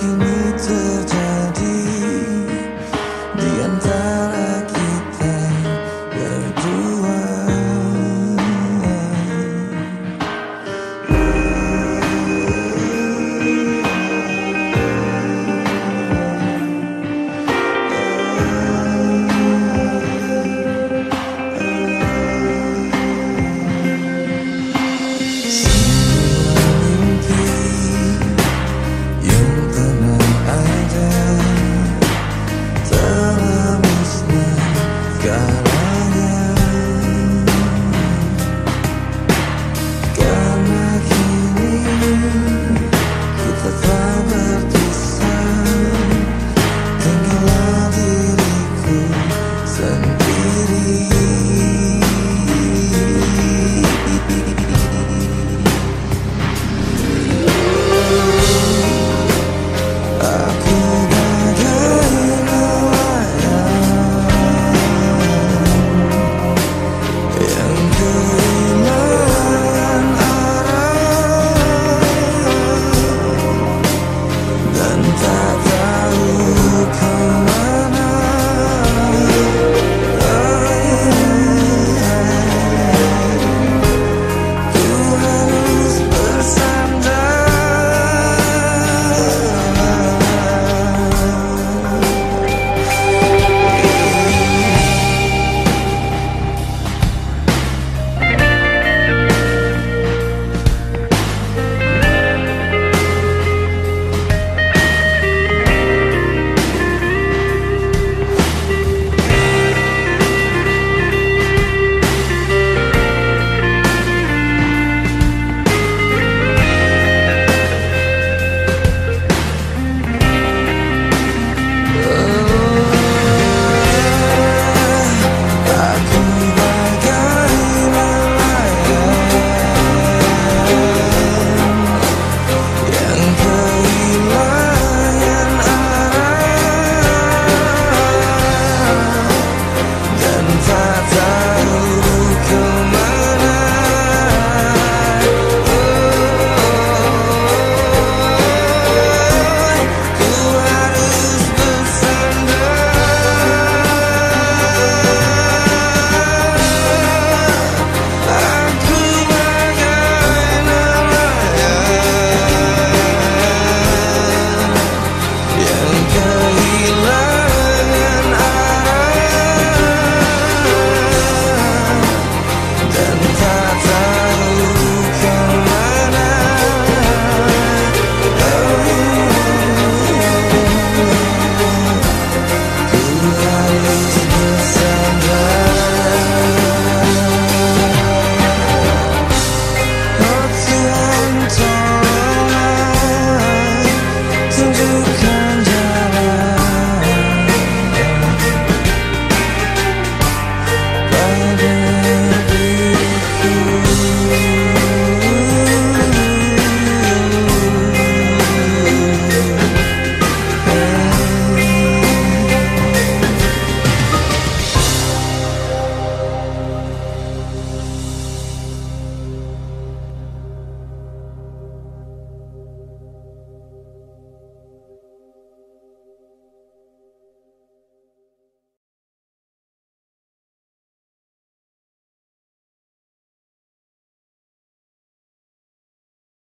给你自由